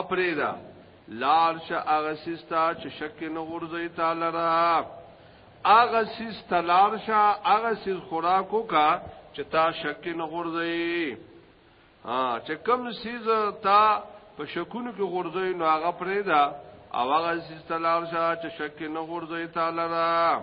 اپریدا لار شه هغه سیستا چې شک نه غورځي تعالی را هغه سیس تلار شه هغه سیس خوراکو کا چې تا شک نه غورځي ها چې کم سیز تا په شکونو کې غورځي نو هغه پریدا او هغه سیس تلار شه چې شک نه غورځي تعالی را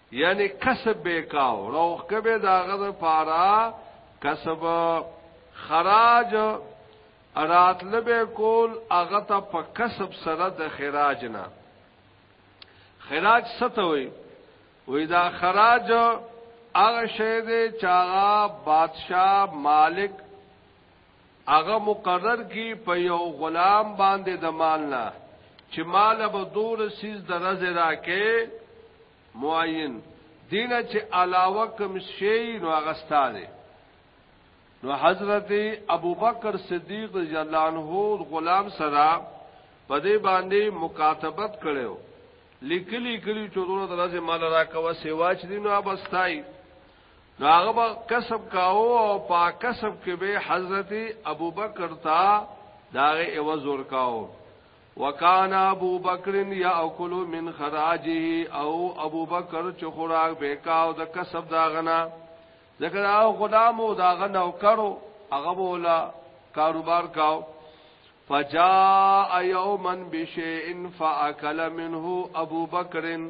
یعنی کسب به کاو روخ کبه داغه د پارا کسب خراج ارات لبه کول هغه ته په کسب سره د خراج نه خراج ستوي وې دا خراج هغه شی دی چې هغه بادشاه مالک هغه مقرر کی په یو غلام باندې د مال نه چې مال به دور سیز د رز راکې معین دینه چې علاوه کوم شی نو غستا دی نو حضرت ابوبکر صدیق رضی الله عنه غلام سره په دې باندې مکاتبت کړو لیکلی کلی چورو درځه مال راکوه سیواچ دینو ابستای نو هغه به کسب کاو او په کسب کې به حضرت ابوبکر تا داغه ایواز ور کاو وکانا ابوبکر یاکل من خراجه او ابوبکر چې خوراک به کاو د کسب داغنا ځکه دا غلامو داغه نوکرو هغه بولا کاروبار کاو فجاء یوما بشیء فاکل منه ابوبکرن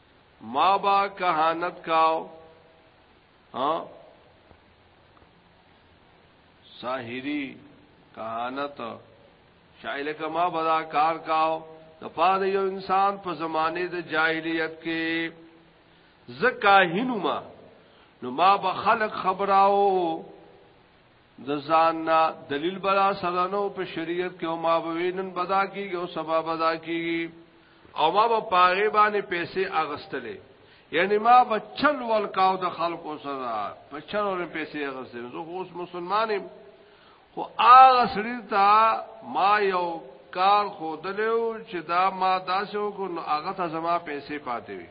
ما با کهانت کاو ها ساحری کهانت شایل کما بدا کار کاو د پاره یو انسان په زمانه د جاهلیت کې زکاهینو ما نو ما به خلق خبراو د ځان نه دلیل بلا سره نو په شریعت کې او ما به وینن بدا کیږي او سبا بدا کیږي او ما به پاغه باندې پیسې اغستلې یعنی ما به چل ول کاو د خلکو سره په چل ول پیسې اغستلې زه اوس مسلمانم خو هغه سړی ته ما یو کار خودلو چې دا ما داسې وکړو هغه ته زما پیسې پاتې وي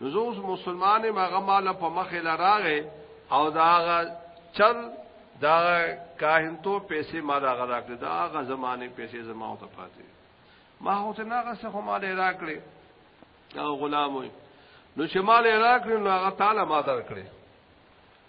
نو زه اوس مسلمان ما غمال په مخه لراغه او دا هغه چل دا کاهن تو پیسې ما دا غلا کړې دا هغه زمانه پیسې زما او ته پاتې ما هو ته ناغه څه ما لري راکړې دا غلام وي نو چې ما لري راکړې نو هغه تعالی ما درکړې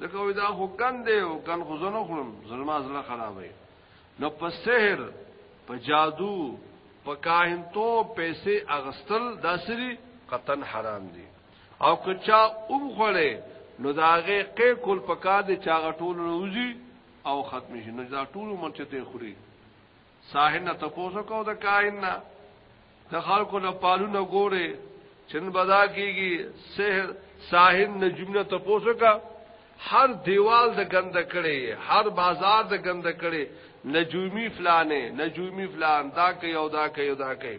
لکه وی دا خو کن دی او کن خو زنه خورم زما زړه خرابې نو په سحر په جادو په کاهن تو پیسې اغستل داسري قطن حرام دي او کچا اوم خړې نو داغه کې کول پکا دي چاغه ټول روزي او ختم شي نو دا ټول مرچته خوري ساحر نه تپوسو کو د کاهن نه د خلکو نه پالونه ګوره چن بدا کیږي سحر ساحر نجوم نه تپوسو کا هر دیوال د ګند کړي هر بازار د ګند کړي نجومی فلانه نجومی فلان دا کوي او دا کوي او دا کوي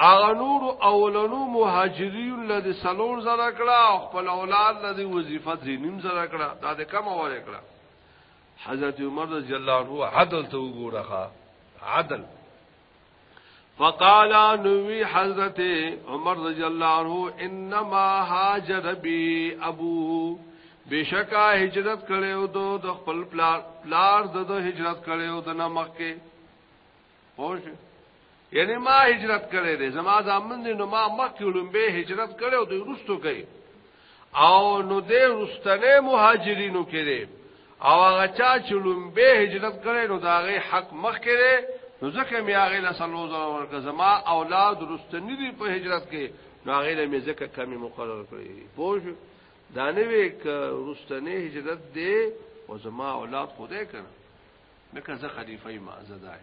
هغه نور اولنو مهاجرین له دې سلور زره کړه او خپل اولاد له دې وظیفه زینیم زره کړه دا د کم اور کړه حضرت عمر رضی الله عنه عدل ته وګوره عدل فقال نوی حضرت عمر رضی الله عنه انما هاجر بي ابو بشکا هجرت کړو دو د خپل پلار پلار د هجرت کړو د نمک کې پوه شئ یعنی ما هجرت کړی دی زما ځامن دی نو ما مخکې لومبه هجرت کړی او دوی رستو کوي او نو دې رستنه مهاجرینو کړي او هغه چا چې لومبه هجرت کړی نو دا غي حق مخ کړي نو ځکه مې هغه له سلو زره ورکه زما اولاد رستنی دی په هجرت کې نو هغه له مې ځکه کمی مقرر کړی پوه دا نه وی ک رستنه هجرت دی او زما اولاد خدای کړ لکه زه خلیفہ ما زدای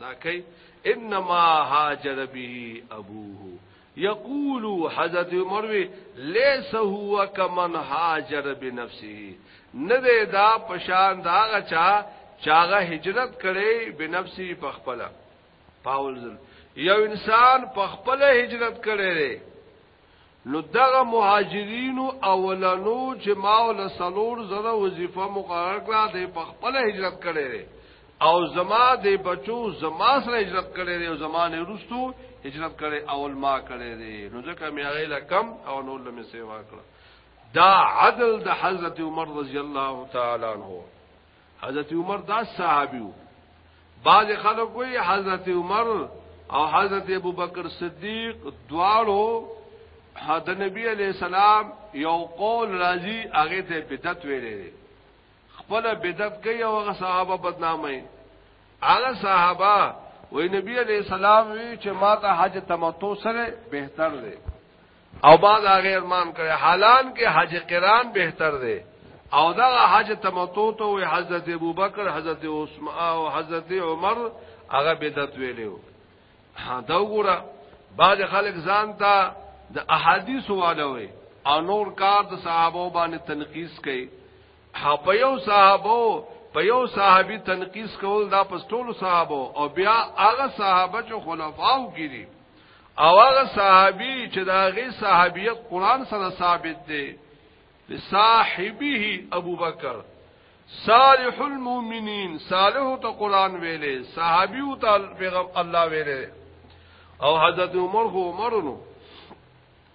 دا کوي انما هاجر به ابوه یقول حضرت عمر وی ليس هو كمن هاجر بنفسه نه دا پشان دا غچا چاغه هجرت کړي بنفسي په خپل پاول یو انسان په خپل هجرت کړي نو دغه مهاجرینو اولنو چې ما ول سلور زره وظیفه مقرر کړه د په خپل هجرت کړي دي او زما د بچو زما سره هجرت کړي دي او زمانه رستو هجرت کړي اول ما کړي دي نو ځکه مې هغه لا کم او نور لمه سیوا کړ دا عدل د حضرت عمر رضی الله تعالی عنہ حضرت عمر دا صحابي وو بعض خلک وی حضرت عمر او حضرت ابوبکر صدیق دواړو د نبی علی السلام یو قول راځي هغه ته بدعت ویلې خپل بدعت کوي او هغه صحابه بدنامي هغه صحابه وی نبی علی السلام وی چې ما ته حج تمتع سره بهتر دی او بعد هغه ارمان کړي حالان کې حج قران بهتر دی او دا حج تمتع ته وي حضرت ابوبکر حضرت عثمان او حضرت عمر هغه بدعت ویلو دا وګوره بعض خلک ځان ته د احادیث والوي او نور کار د صحابه باندې تنقیس کوي په یو صحابه په یو صحابي تنقیس کول دا پس ټول صحابه او بیا هغه صحابه چې خلفاو کړي او هغه صحابي چې دا غي صحابيت قران سره ثابت دی لصاحبه ابو بکر صالح المؤمنین صالح ته قران ویلې صحابي او تعالی پیغام الله ویلې او حضرت عمر هو عمرونو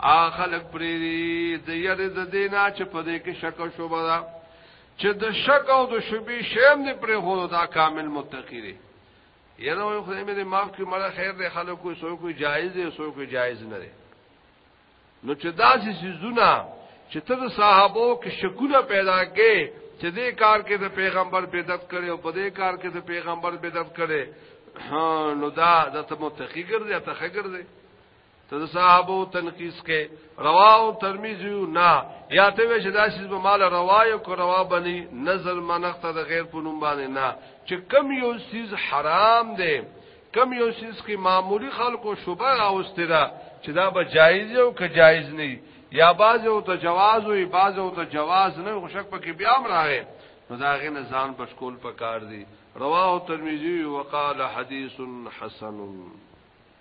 ا خلق پرې دې د یری د دینا چې په دې کې شک او شوبه ده چې د شک او د شوبې شیم دې پرې هو دا کامل متقی دی یره وي خدای مې معاف کړي مړه خیر دې خلکو سو کوئی جایز دی سو کوئی جایز نه دی نو چې داسې سيزونه چې ته د صحابو کې شکونه پیدا کې چې دې کار کې د پیغمبر بدعت کړي او په دې کار کې د پیغمبر بدعت کړي نو دا د تمتقی ګرځي ته خګر دی ته صحابه تنقیس کې رواه ترمذی نه یا ته وې چې دا شی به مال روایو کو روا بني نظر منخت د غیر په نوم باندې نه چې کم یو چیز حرام دی کم یو چیز کې معمولی خلکو شوبه اوسته دا چې دا به جایز یو که جایز نه یا باز او ته جواز وي باز او ته جواز نه خوشک پکې بیا هم راغی نو دا غي نه ځان بشکول پکار دی رواه ترمذی وقال حدیث حسن